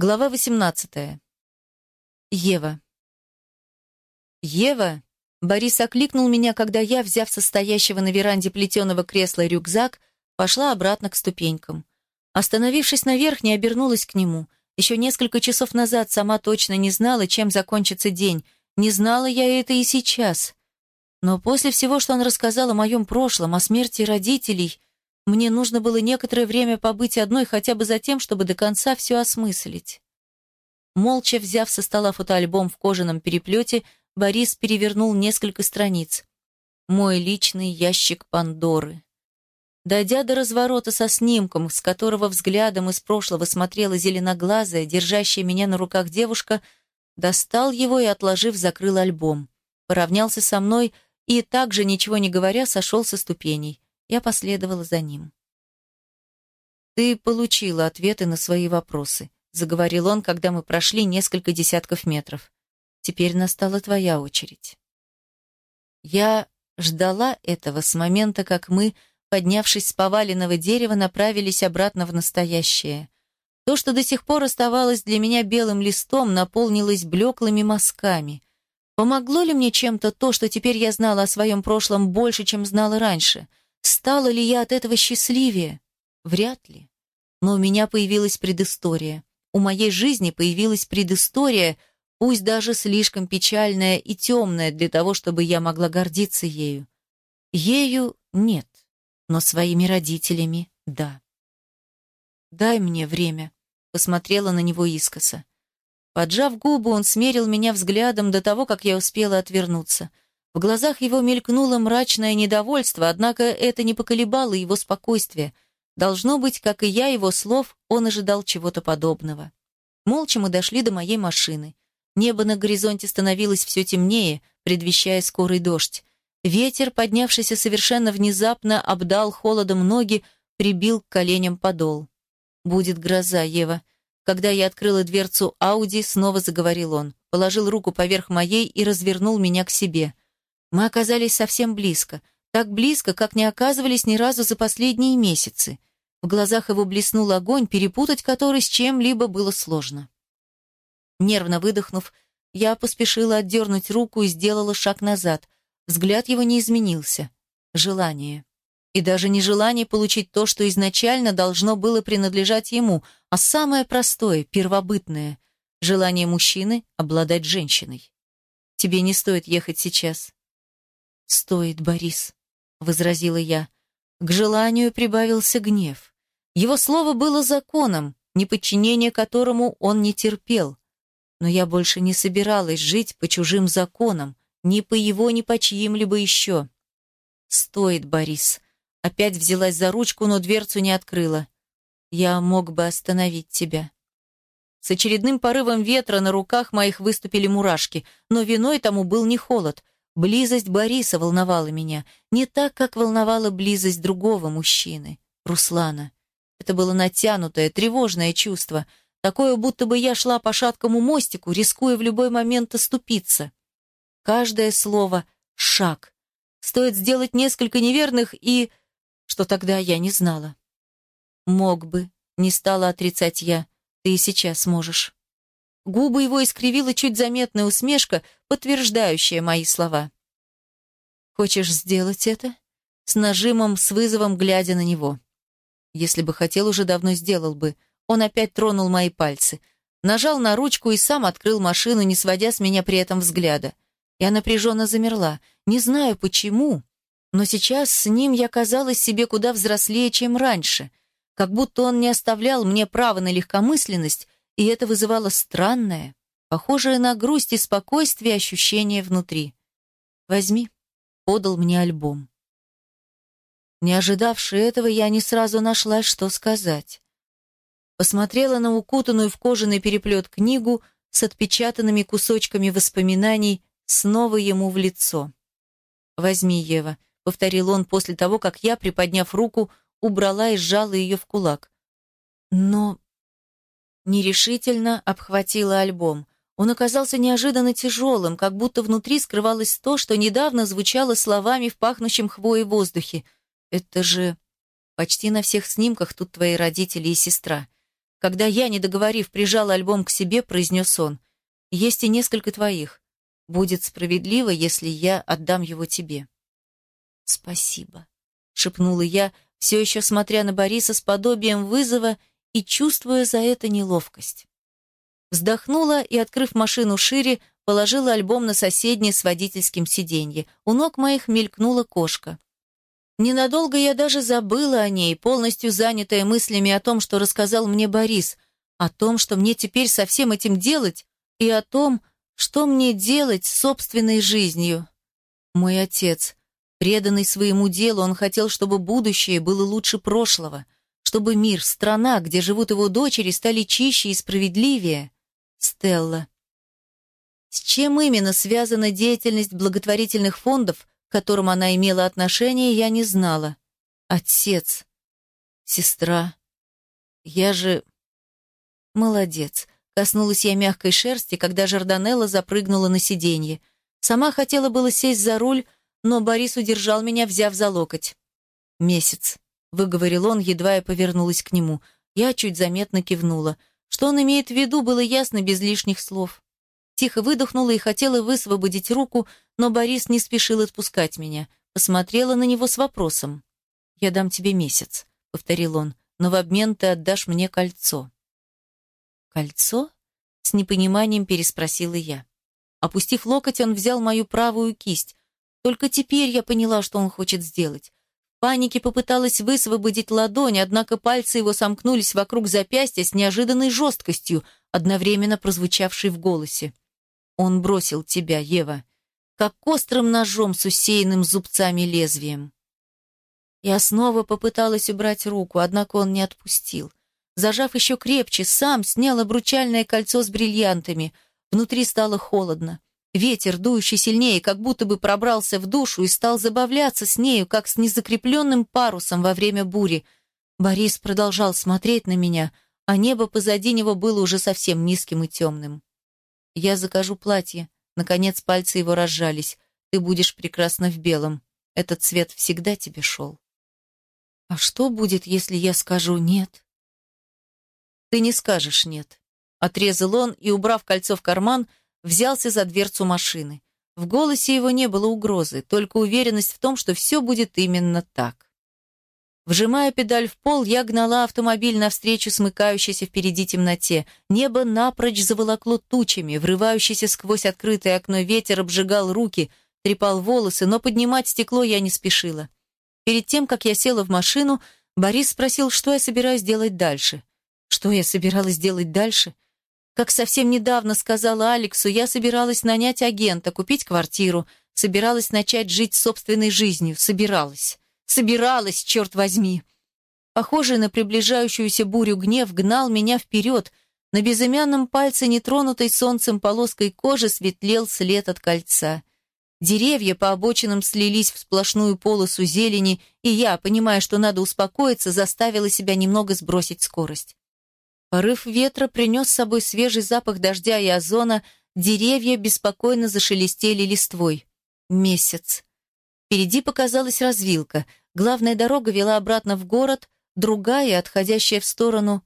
Глава 18. Ева. Ева. Борис окликнул меня, когда я, взяв состоящего на веранде плетеного кресла рюкзак, пошла обратно к ступенькам. Остановившись на верхней, обернулась к нему. Еще несколько часов назад сама точно не знала, чем закончится день. Не знала я это и сейчас. Но после всего, что он рассказал о моем прошлом, о смерти родителей, мне нужно было некоторое время побыть одной хотя бы за тем, чтобы до конца все осмыслить. Молча взяв со стола фотоальбом в кожаном переплете, Борис перевернул несколько страниц. Мой личный ящик Пандоры. Дойдя до разворота со снимком, с которого взглядом из прошлого смотрела зеленоглазая, держащая меня на руках девушка, достал его и, отложив, закрыл альбом. Поравнялся со мной и, также ничего не говоря, сошел со ступеней. Я последовала за ним. «Ты получила ответы на свои вопросы», — заговорил он, когда мы прошли несколько десятков метров. «Теперь настала твоя очередь». Я ждала этого с момента, как мы, поднявшись с поваленного дерева, направились обратно в настоящее. То, что до сих пор оставалось для меня белым листом, наполнилось блеклыми мазками. Помогло ли мне чем-то то, что теперь я знала о своем прошлом больше, чем знала раньше — Стала ли я от этого счастливее? Вряд ли. Но у меня появилась предыстория. У моей жизни появилась предыстория, пусть даже слишком печальная и темная для того, чтобы я могла гордиться ею. Ею нет, но своими родителями — да. «Дай мне время», — посмотрела на него искоса. Поджав губы, он смерил меня взглядом до того, как я успела отвернуться — в глазах его мелькнуло мрачное недовольство, однако это не поколебало его спокойствие. Должно быть, как и я его слов, он ожидал чего-то подобного. Молча мы дошли до моей машины. Небо на горизонте становилось все темнее, предвещая скорый дождь. Ветер, поднявшийся совершенно внезапно, обдал холодом ноги, прибил к коленям подол. «Будет гроза, Ева». Когда я открыла дверцу Ауди, снова заговорил он. Положил руку поверх моей и развернул меня к себе. Мы оказались совсем близко, так близко, как не оказывались ни разу за последние месяцы. В глазах его блеснул огонь, перепутать который с чем-либо было сложно. Нервно выдохнув, я поспешила отдернуть руку и сделала шаг назад. Взгляд его не изменился. Желание. И даже не желание получить то, что изначально должно было принадлежать ему, а самое простое, первобытное — желание мужчины обладать женщиной. Тебе не стоит ехать сейчас. «Стоит, Борис», — возразила я. К желанию прибавился гнев. Его слово было законом, неподчинение которому он не терпел. Но я больше не собиралась жить по чужим законам, ни по его, ни по чьим-либо еще. «Стоит, Борис». Опять взялась за ручку, но дверцу не открыла. «Я мог бы остановить тебя». С очередным порывом ветра на руках моих выступили мурашки, но виной тому был не холод — Близость Бориса волновала меня, не так, как волновала близость другого мужчины, Руслана. Это было натянутое, тревожное чувство, такое, будто бы я шла по шаткому мостику, рискуя в любой момент оступиться. Каждое слово — шаг. Стоит сделать несколько неверных и... Что тогда я не знала. Мог бы, не стала отрицать я. Ты и сейчас можешь. Губы его искривила чуть заметная усмешка, подтверждающая мои слова. «Хочешь сделать это?» С нажимом, с вызовом, глядя на него. Если бы хотел, уже давно сделал бы. Он опять тронул мои пальцы. Нажал на ручку и сам открыл машину, не сводя с меня при этом взгляда. Я напряженно замерла. Не знаю почему, но сейчас с ним я казалась себе куда взрослее, чем раньше. Как будто он не оставлял мне права на легкомысленность, и это вызывало странное, похожее на грусть и спокойствие ощущение внутри. «Возьми», — подал мне альбом. Не ожидавши этого, я не сразу нашла, что сказать. Посмотрела на укутанную в кожаный переплет книгу с отпечатанными кусочками воспоминаний снова ему в лицо. «Возьми, Ева», — повторил он после того, как я, приподняв руку, убрала и сжала ее в кулак. «Но Нерешительно обхватила альбом. Он оказался неожиданно тяжелым, как будто внутри скрывалось то, что недавно звучало словами в пахнущем хвоей воздухе. «Это же...» Почти на всех снимках тут твои родители и сестра. Когда я, не договорив, прижал альбом к себе, произнес он. «Есть и несколько твоих. Будет справедливо, если я отдам его тебе». «Спасибо», — шепнула я, все еще смотря на Бориса с подобием вызова и чувствуя за это неловкость. Вздохнула и, открыв машину шире, положила альбом на соседнее с водительским сиденье. У ног моих мелькнула кошка. Ненадолго я даже забыла о ней, полностью занятая мыслями о том, что рассказал мне Борис, о том, что мне теперь со всем этим делать, и о том, что мне делать с собственной жизнью. Мой отец, преданный своему делу, он хотел, чтобы будущее было лучше прошлого, чтобы мир, страна, где живут его дочери, стали чище и справедливее. Стелла. С чем именно связана деятельность благотворительных фондов, к которым она имела отношение, я не знала. Отец. Сестра. Я же... Молодец. Коснулась я мягкой шерсти, когда Жорданелла запрыгнула на сиденье. Сама хотела было сесть за руль, но Борис удержал меня, взяв за локоть. «Месяц», — выговорил он, едва я повернулась к нему. Я чуть заметно кивнула. Что он имеет в виду, было ясно без лишних слов. Тихо выдохнула и хотела высвободить руку, но Борис не спешил отпускать меня. Посмотрела на него с вопросом. «Я дам тебе месяц», — повторил он, «но в обмен ты отдашь мне кольцо». «Кольцо?» — с непониманием переспросила я. Опустив локоть, он взял мою правую кисть. Только теперь я поняла, что он хочет сделать. Панике попыталась высвободить ладонь, однако пальцы его сомкнулись вокруг запястья с неожиданной жесткостью, одновременно прозвучавшей в голосе. «Он бросил тебя, Ева, как острым ножом с усеянным зубцами лезвием». Я снова попыталась убрать руку, однако он не отпустил. Зажав еще крепче, сам снял обручальное кольцо с бриллиантами. Внутри стало холодно. Ветер, дующий сильнее, как будто бы пробрался в душу и стал забавляться с нею, как с незакрепленным парусом во время бури. Борис продолжал смотреть на меня, а небо позади него было уже совсем низким и темным. «Я закажу платье». Наконец пальцы его разжались. «Ты будешь прекрасна в белом. Этот цвет всегда тебе шел». «А что будет, если я скажу «нет»?» «Ты не скажешь «нет». Отрезал он и, убрав кольцо в карман, взялся за дверцу машины. В голосе его не было угрозы, только уверенность в том, что все будет именно так. Вжимая педаль в пол, я гнала автомобиль навстречу смыкающейся впереди темноте. Небо напрочь заволокло тучами, врывающийся сквозь открытое окно ветер обжигал руки, трепал волосы, но поднимать стекло я не спешила. Перед тем, как я села в машину, Борис спросил, что я собираюсь делать дальше. Что я собиралась делать дальше? Как совсем недавно сказала Алексу, я собиралась нанять агента, купить квартиру, собиралась начать жить собственной жизнью, собиралась. Собиралась, черт возьми. Похожий на приближающуюся бурю гнев гнал меня вперед. На безымянном пальце, нетронутой солнцем полоской кожи, светлел след от кольца. Деревья по обочинам слились в сплошную полосу зелени, и я, понимая, что надо успокоиться, заставила себя немного сбросить скорость. Порыв ветра принес с собой свежий запах дождя и озона, деревья беспокойно зашелестели листвой. Месяц. Впереди показалась развилка. Главная дорога вела обратно в город, другая, отходящая в сторону.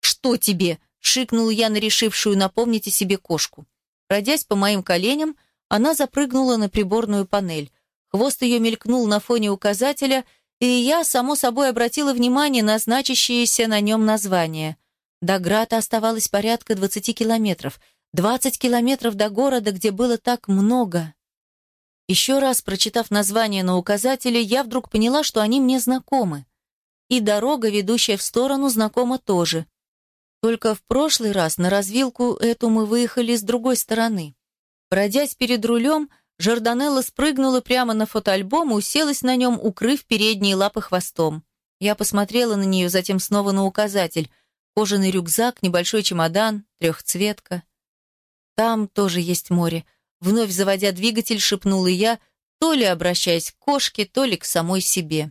«Что тебе?» — шикнул я на решившую напомнить о себе кошку. Пройдясь по моим коленям, она запрыгнула на приборную панель. Хвост ее мелькнул на фоне указателя, и я, само собой, обратила внимание на значащееся на нем название. До Грата оставалось порядка 20 километров. 20 километров до города, где было так много. Еще раз прочитав название на указателе, я вдруг поняла, что они мне знакомы. И дорога, ведущая в сторону, знакома тоже. Только в прошлый раз на развилку эту мы выехали с другой стороны. Пройдясь перед рулем, Жорданелла спрыгнула прямо на фотоальбом и уселась на нем, укрыв передние лапы хвостом. Я посмотрела на нее, затем снова на указатель — Кожаный рюкзак, небольшой чемодан, трехцветка. Там тоже есть море. Вновь заводя двигатель, шепнула я, то ли обращаясь к кошке, то ли к самой себе.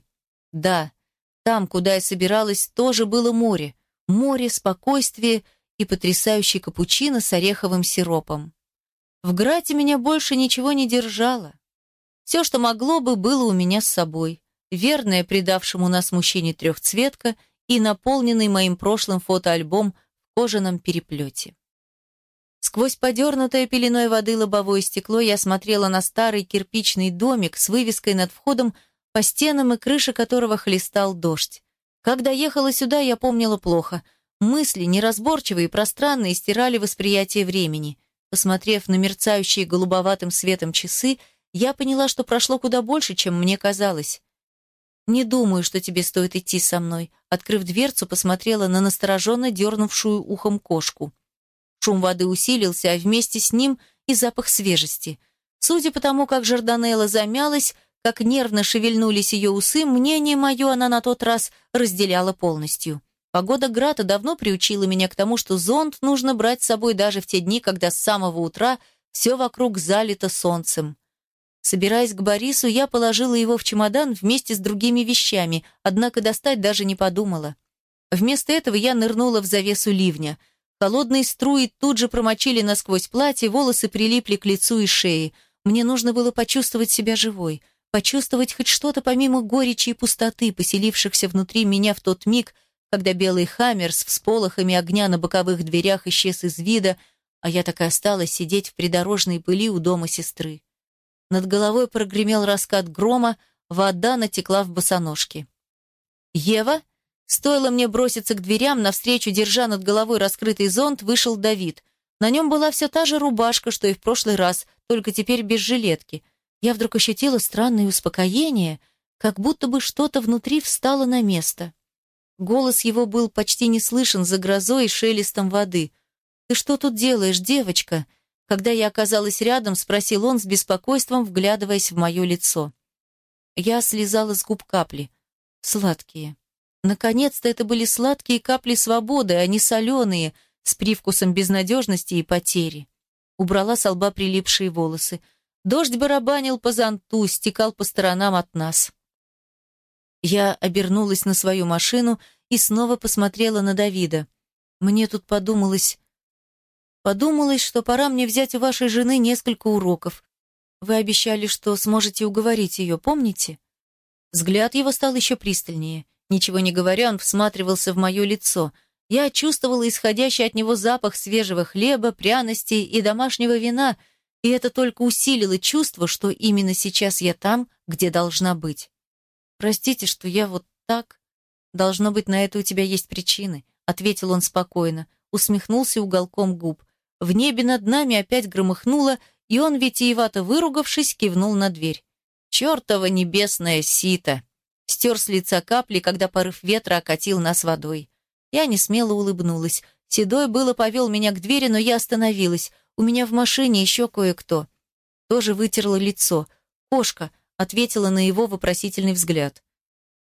Да, там, куда я собиралась, тоже было море. Море, спокойствие и потрясающий капучино с ореховым сиропом. В Грате меня больше ничего не держало. Все, что могло бы, было у меня с собой. Верная предавшему нас мужчине трехцветка — и наполненный моим прошлым фотоальбом кожаном переплете. Сквозь подернутое пеленой воды лобовое стекло я смотрела на старый кирпичный домик с вывеской над входом, по стенам и крыше которого хлестал дождь. Когда ехала сюда, я помнила плохо. Мысли, неразборчивые и пространные, стирали восприятие времени. Посмотрев на мерцающие голубоватым светом часы, я поняла, что прошло куда больше, чем мне казалось. «Не думаю, что тебе стоит идти со мной», открыв дверцу, посмотрела на настороженно дернувшую ухом кошку. Шум воды усилился, а вместе с ним и запах свежести. Судя по тому, как Жорданелла замялась, как нервно шевельнулись ее усы, мнение мое она на тот раз разделяла полностью. Погода Грата давно приучила меня к тому, что зонт нужно брать с собой даже в те дни, когда с самого утра все вокруг залито солнцем. Собираясь к Борису, я положила его в чемодан вместе с другими вещами, однако достать даже не подумала. Вместо этого я нырнула в завесу ливня – Холодные струи тут же промочили насквозь платье, волосы прилипли к лицу и шее. Мне нужно было почувствовать себя живой, почувствовать хоть что-то помимо горечи и пустоты, поселившихся внутри меня в тот миг, когда белый хаммер с всполохами огня на боковых дверях исчез из вида, а я так и осталась сидеть в придорожной пыли у дома сестры. Над головой прогремел раскат грома, вода натекла в босоножки. «Ева?» Стоило мне броситься к дверям, навстречу, держа над головой раскрытый зонт, вышел Давид. На нем была все та же рубашка, что и в прошлый раз, только теперь без жилетки. Я вдруг ощутила странное успокоение, как будто бы что-то внутри встало на место. Голос его был почти не слышен за грозой и шелестом воды. «Ты что тут делаешь, девочка?» Когда я оказалась рядом, спросил он с беспокойством, вглядываясь в мое лицо. Я слезала с губ капли. Сладкие. Наконец-то это были сладкие капли свободы, а не соленые, с привкусом безнадежности и потери. Убрала с лба прилипшие волосы. Дождь барабанил по зонту, стекал по сторонам от нас. Я обернулась на свою машину и снова посмотрела на Давида. Мне тут подумалось... Подумалось, что пора мне взять у вашей жены несколько уроков. Вы обещали, что сможете уговорить ее, помните? Взгляд его стал еще пристальнее. Ничего не говоря, он всматривался в мое лицо. Я чувствовала исходящий от него запах свежего хлеба, пряностей и домашнего вина, и это только усилило чувство, что именно сейчас я там, где должна быть. «Простите, что я вот так...» «Должно быть, на это у тебя есть причины», — ответил он спокойно, усмехнулся уголком губ. В небе над нами опять громыхнуло, и он, витиевато выругавшись, кивнул на дверь. «Чертова небесная сито!» Стер с лица капли, когда порыв ветра окатил нас водой. Я не смело улыбнулась. Седой было повел меня к двери, но я остановилась. У меня в машине еще кое-кто. Тоже вытерла лицо. «Кошка», — ответила на его вопросительный взгляд.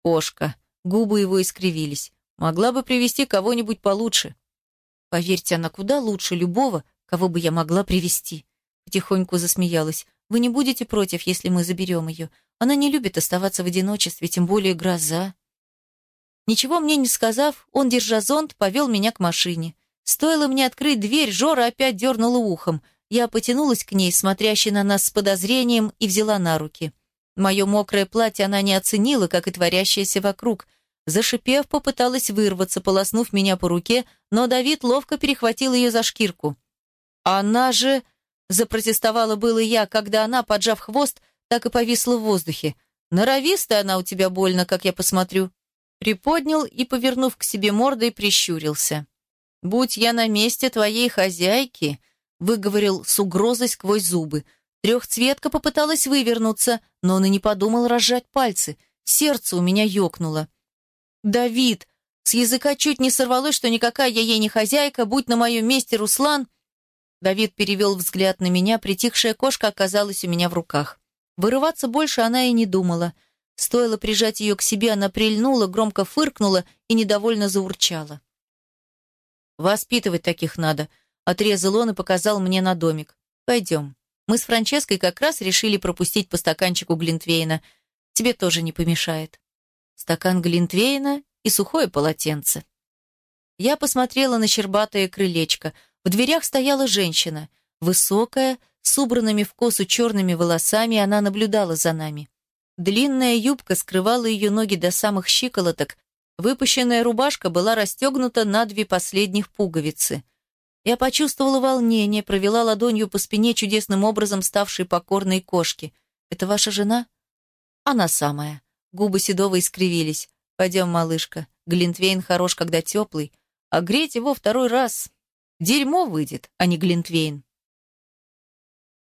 «Кошка». Губы его искривились. «Могла бы привести кого-нибудь получше». Поверьте, она куда лучше любого, кого бы я могла привести. Потихоньку засмеялась. Вы не будете против, если мы заберем ее? Она не любит оставаться в одиночестве, тем более гроза. Ничего мне не сказав, он, держа зонт, повел меня к машине. Стоило мне открыть дверь, Жора опять дернула ухом. Я потянулась к ней, смотрящей на нас с подозрением, и взяла на руки. Мое мокрое платье она не оценила, как и творящееся вокруг. Зашипев, попыталась вырваться, полоснув меня по руке, но Давид ловко перехватил ее за шкирку. «Она же...» — запротестовала было я, когда она, поджав хвост, так и повисла в воздухе. «Норовистая она у тебя больно, как я посмотрю». Приподнял и, повернув к себе мордой, прищурился. «Будь я на месте твоей хозяйки», — выговорил с угрозой сквозь зубы. Трехцветка попыталась вывернуться, но он и не подумал разжать пальцы. Сердце у меня ёкнуло. «Давид!» С языка чуть не сорвалось, что никакая я ей не хозяйка, будь на моем месте Руслан. Давид перевел взгляд на меня, притихшая кошка оказалась у меня в руках. Вырываться больше она и не думала. Стоило прижать ее к себе, она прильнула, громко фыркнула и недовольно заурчала. «Воспитывать таких надо», — отрезал он и показал мне на домик. «Пойдем. Мы с Франческой как раз решили пропустить по стаканчику Глинтвейна. Тебе тоже не помешает». Стакан Глинтвейна и сухое полотенце. Я посмотрела на щербатое крылечко. В дверях стояла женщина, высокая, с убранными в косу черными волосами она наблюдала за нами. Длинная юбка скрывала ее ноги до самых щиколоток, Выпущенная рубашка была расстегнута на две последних пуговицы. Я почувствовала волнение, провела ладонью по спине чудесным образом ставшей покорной кошки. «Это ваша жена?» «Она самая». Губы Седова искривились. «Пойдем, малышка. Глинтвейн хорош, когда теплый. А греть его второй раз. Дерьмо выйдет, а не Глинтвейн».